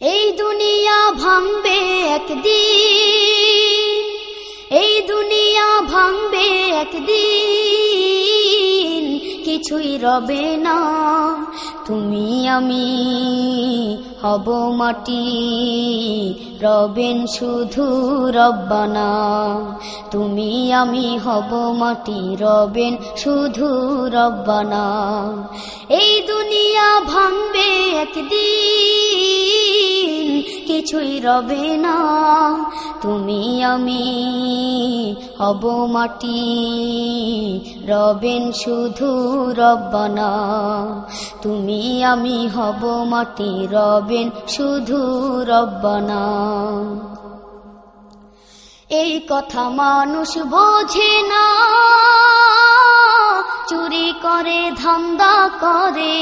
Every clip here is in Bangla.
এই দুনিয়া ভাঙবে একদিন, এই দুনিয়া ভাঙবে একদিন, কিছুই রবে না, তুমি আমি হব মাটি, রবেন শুধু রব্বানা, তুমি আমি হব মাটি, রবেন শুধু রব্বানা। এই দুনিয়া ভাঙবে একদিন কিছুই রবে না। তুমি আমি হব মাটি, রবেন শুধু রব্বানা তুমি আমি হব মাটি, রবেন শুধু রব্বানা এই কথা মানুষ বোঝে না। চুরি করে, ধান্দা করে।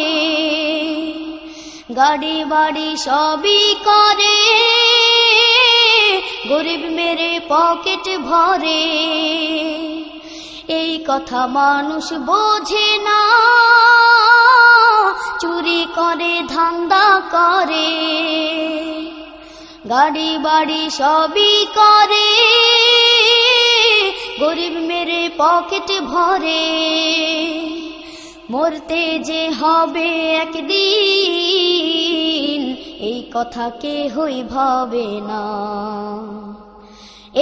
গাড়ি বাড়ি সবই করে। গরিব মেরে পকেট ভরে। এই কথা মানুষ বোঝে না। চুরি করে, ধান্দা করে। গাড়ি বাড়ি সবই করে। গরিব মেরে পকেট ভরে। মরতে যে হবে একদিন। এই কথা কেহই ভাবে না।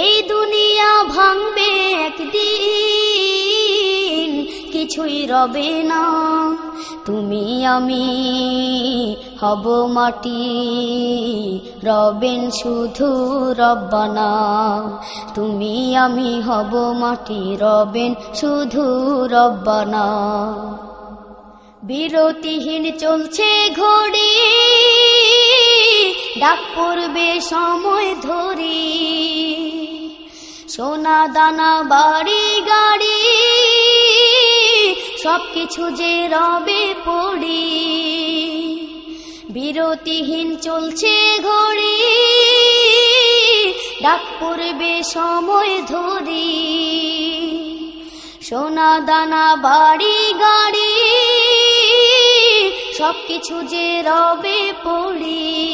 এই দুনিয়া ভাঙবে একদিন, কিছুই রবে না। তুমি আমি হব মাটি, রবেন শুধু রব্বানা। তুমি আমি হব মাটি, রবেন শুধু রব্বানা। বিরতিহীন চলছে ঘড়ি ডাক পড়বে সময় ধরি। সোনা দানা, বাড়ি, গাড়ি, সবকিছু যে রবে পড়ি। বিরতিহীন চলছে ঘড়ি, ডাক পড়বে সময় ধরি। সোনা দানা, বাড়ি, গাড়ি সবকিছু যে রবে পড়ি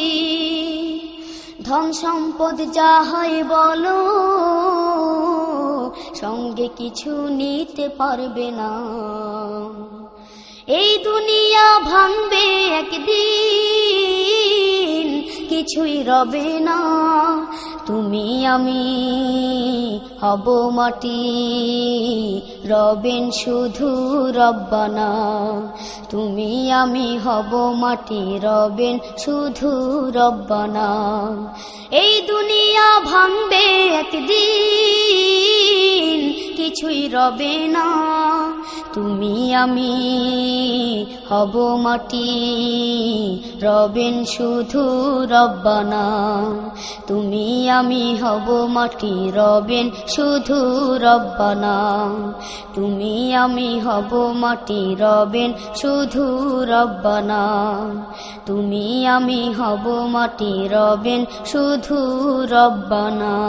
ধন সম্পদ যা হয় বলো, সঙ্গে কিছু নিতে পারবে না। এই দুনিয়া ভাঙবে একদিন, কিছুই রবে না। তুমি আমি হব মাটি। রবেন শুধু রব্বানা। তুমি আমি হব মাটি, রবেন শুধু রব্বানা। এই দুনিয়া ভাঙবে একদিন। রবে না। তুমি আমি হব মাটি। রবেন শুধু রব্বানা। তুমি আমি হব মাটি। রবেন শুধু রব্বানা। তুমি আমি হব মাটি। রবেন শুধু রব্বানা। তুমি আমি হব মাটি। রবেন শুধু রব্বানা।